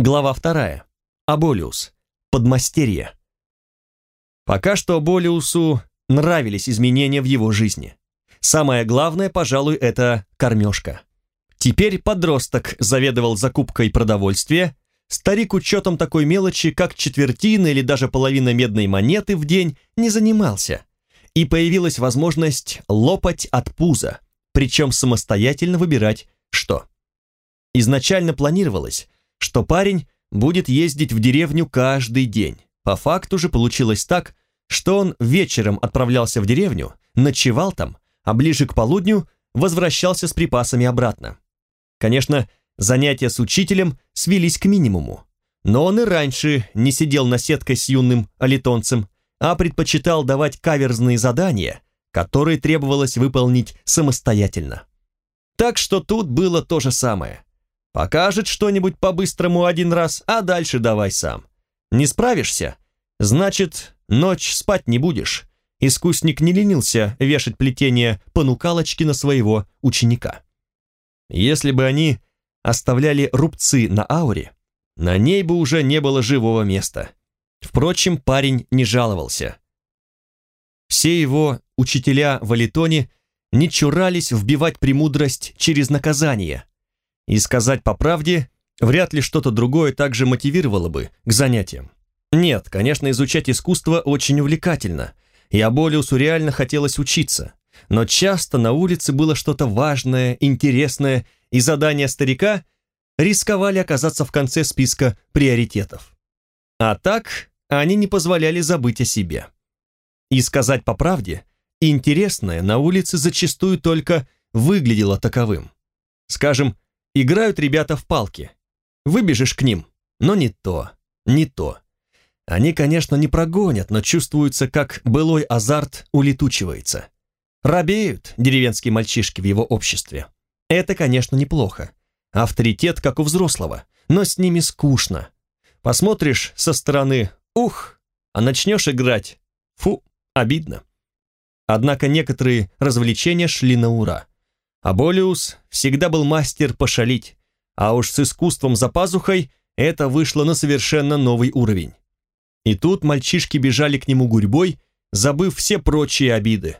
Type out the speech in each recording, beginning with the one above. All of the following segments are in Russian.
Глава вторая. Аболиус. Подмастерье. Пока что Аболиусу нравились изменения в его жизни. Самое главное, пожалуй, это кормежка. Теперь подросток заведовал закупкой продовольствия, старик учетом такой мелочи, как четвертина или даже половина медной монеты в день, не занимался. И появилась возможность лопать от пуза, причем самостоятельно выбирать, что. Изначально планировалось, что парень будет ездить в деревню каждый день. По факту же получилось так, что он вечером отправлялся в деревню, ночевал там, а ближе к полудню возвращался с припасами обратно. Конечно, занятия с учителем свелись к минимуму, но он и раньше не сидел на сеткой с юным алитонцем, а предпочитал давать каверзные задания, которые требовалось выполнить самостоятельно. Так что тут было то же самое. Покажет что-нибудь по-быстрому один раз, а дальше давай сам. Не справишься? Значит, ночь спать не будешь. Искусник не ленился вешать плетение понукалочки на своего ученика. Если бы они оставляли рубцы на ауре, на ней бы уже не было живого места. Впрочем, парень не жаловался. Все его учителя в Алитоне не чурались вбивать премудрость через наказание, и сказать по правде, вряд ли что-то другое также мотивировало бы к занятиям. Нет, конечно, изучать искусство очень увлекательно, и Аболиусу реально хотелось учиться, но часто на улице было что-то важное, интересное, и задания старика рисковали оказаться в конце списка приоритетов. А так они не позволяли забыть о себе. И сказать по правде, интересное на улице зачастую только выглядело таковым. Скажем, Играют ребята в палки. Выбежишь к ним, но не то, не то. Они, конечно, не прогонят, но чувствуется, как былой азарт улетучивается. Робеют деревенские мальчишки в его обществе. Это, конечно, неплохо. Авторитет, как у взрослого, но с ними скучно. Посмотришь со стороны «ух», а начнешь играть «фу», обидно. Однако некоторые развлечения шли на ура. Аболиус всегда был мастер пошалить, а уж с искусством за пазухой это вышло на совершенно новый уровень. И тут мальчишки бежали к нему гурьбой, забыв все прочие обиды.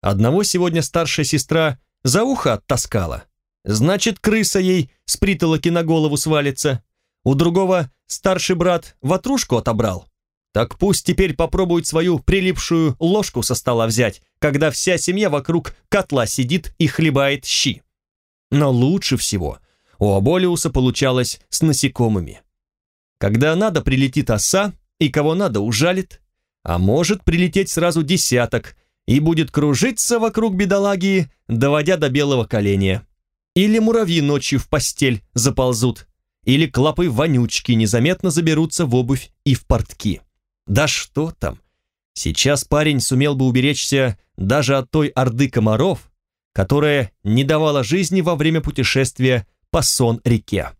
Одного сегодня старшая сестра за ухо оттаскала. Значит, крыса ей с притолоки на голову свалится. У другого старший брат ватрушку отобрал. Так пусть теперь попробует свою прилипшую ложку со стола взять, когда вся семья вокруг котла сидит и хлебает щи. Но лучше всего у Аболиуса получалось с насекомыми. Когда надо, прилетит оса, и кого надо, ужалит, а может прилететь сразу десяток и будет кружиться вокруг бедолаги, доводя до белого коленя. Или муравьи ночью в постель заползут, или клопы вонючки незаметно заберутся в обувь и в портки. Да что там? Сейчас парень сумел бы уберечься даже от той орды комаров, которая не давала жизни во время путешествия по сон-реке.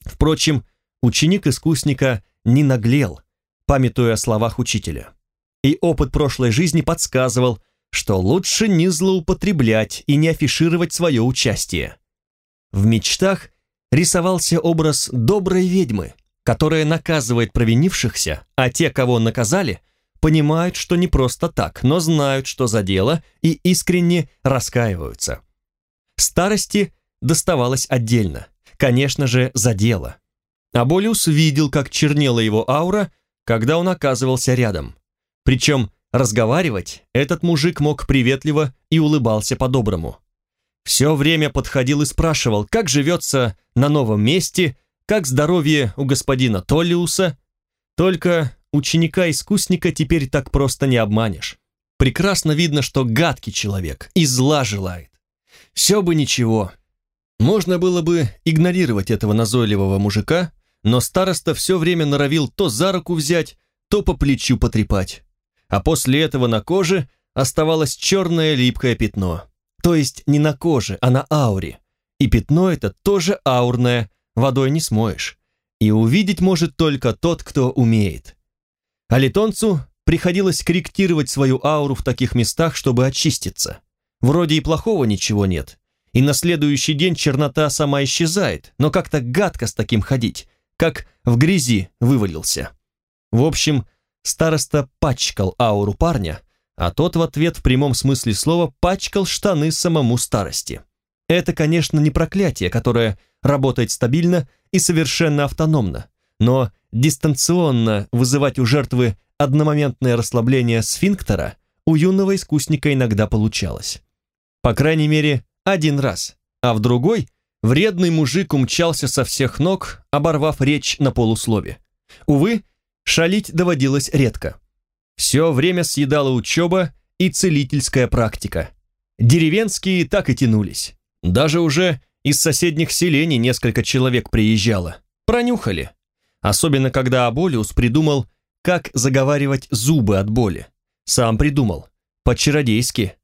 Впрочем, ученик искусника не наглел, памятуя о словах учителя. И опыт прошлой жизни подсказывал, что лучше не злоупотреблять и не афишировать свое участие. В мечтах рисовался образ доброй ведьмы, которая наказывает провинившихся, а те, кого наказали, понимают, что не просто так, но знают, что за дело, и искренне раскаиваются. Старости доставалось отдельно, конечно же, за дело. Аболиус видел, как чернела его аура, когда он оказывался рядом. Причем разговаривать этот мужик мог приветливо и улыбался по-доброму. Все время подходил и спрашивал, как живется на новом месте, как здоровье у господина Толлиуса? Только ученика-искусника теперь так просто не обманешь. Прекрасно видно, что гадкий человек и зла желает. Все бы ничего. Можно было бы игнорировать этого назойливого мужика, но староста все время норовил то за руку взять, то по плечу потрепать. А после этого на коже оставалось черное липкое пятно. То есть не на коже, а на ауре. И пятно это тоже аурное, водой не смоешь. И увидеть может только тот, кто умеет. А литонцу приходилось корректировать свою ауру в таких местах, чтобы очиститься. Вроде и плохого ничего нет. и на следующий день чернота сама исчезает, но как-то гадко с таким ходить, как в грязи вывалился. В общем, староста пачкал ауру парня, а тот в ответ в прямом смысле слова пачкал штаны самому старости. Это, конечно, не проклятие, которое работает стабильно и совершенно автономно, но дистанционно вызывать у жертвы одномоментное расслабление сфинктера у юного искусника иногда получалось. По крайней мере, один раз, а в другой вредный мужик умчался со всех ног, оборвав речь на полуслове. Увы, шалить доводилось редко. Все время съедала учеба и целительская практика. Деревенские так и тянулись. Даже уже из соседних селений несколько человек приезжало. Пронюхали. Особенно, когда Аболиус придумал, как заговаривать зубы от боли. Сам придумал. По-чародейски.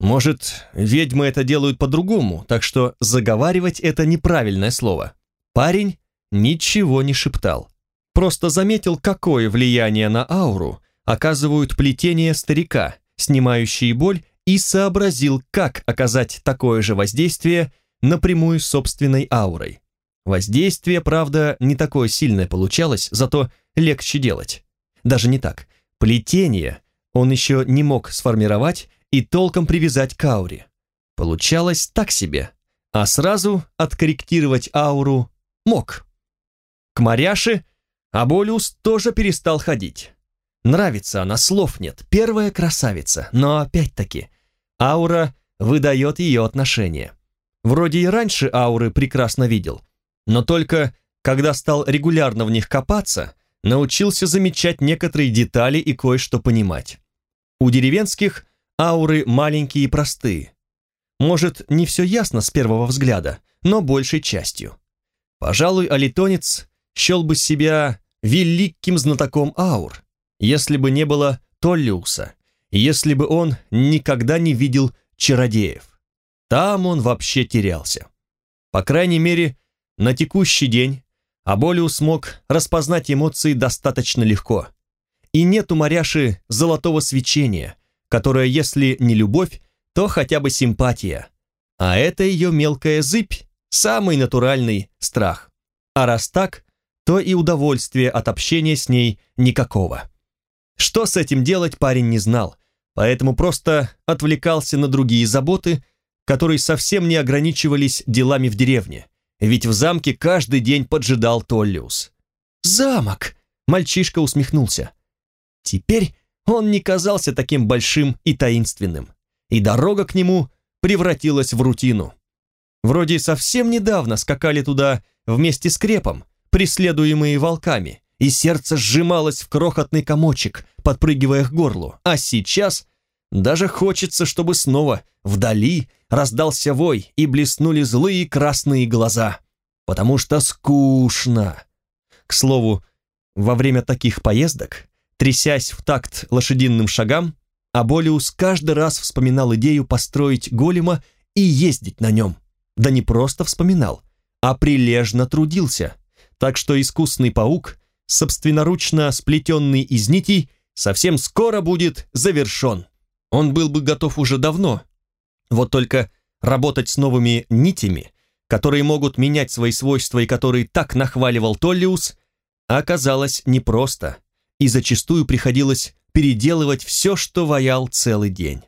Может, ведьмы это делают по-другому, так что заговаривать это неправильное слово. Парень ничего не шептал. Просто заметил, какое влияние на ауру оказывают плетения старика, снимающие боль, и сообразил, как оказать такое же воздействие напрямую собственной аурой. Воздействие, правда, не такое сильное получалось, зато легче делать. Даже не так. Плетение он еще не мог сформировать и толком привязать к ауре. Получалось так себе, а сразу откорректировать ауру мог. К Маряше Аболиус тоже перестал ходить. Нравится она, слов нет, первая красавица, но опять-таки, аура выдает ее отношение. Вроде и раньше ауры прекрасно видел, но только когда стал регулярно в них копаться, научился замечать некоторые детали и кое-что понимать. У деревенских ауры маленькие и простые. Может, не все ясно с первого взгляда, но большей частью. Пожалуй, алитонец счел бы себя великим знатоком аур, если бы не было Толлиуса, если бы он никогда не видел чародеев. Там он вообще терялся. По крайней мере, на текущий день Аболиус смог распознать эмоции достаточно легко. И нет у Маряши золотого свечения, которое, если не любовь, то хотя бы симпатия. А это ее мелкая зыбь, самый натуральный страх. А раз так, то и удовольствия от общения с ней никакого. Что с этим делать парень не знал, поэтому просто отвлекался на другие заботы, которые совсем не ограничивались делами в деревне, ведь в замке каждый день поджидал Толлиус. «Замок!» — мальчишка усмехнулся. Теперь он не казался таким большим и таинственным, и дорога к нему превратилась в рутину. Вроде совсем недавно скакали туда вместе с крепом, преследуемые волками, и сердце сжималось в крохотный комочек, подпрыгивая к горлу, а сейчас даже хочется, чтобы снова вдали раздался вой и блеснули злые красные глаза, потому что скучно. К слову, во время таких поездок, трясясь в такт лошадиным шагам, Аболиус каждый раз вспоминал идею построить голема и ездить на нем. Да не просто вспоминал, а прилежно трудился, так что искусный паук, собственноручно сплетенный из нитей, совсем скоро будет завершен. Он был бы готов уже давно. Вот только работать с новыми нитями, которые могут менять свои свойства и которые так нахваливал Толлиус, оказалось непросто, и зачастую приходилось переделывать все, что ваял целый день.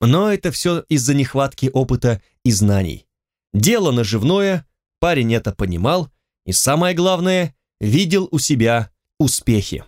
Но это все из-за нехватки опыта и знаний. Дело наживное, парень это понимал, и самое главное, видел у себя успехи.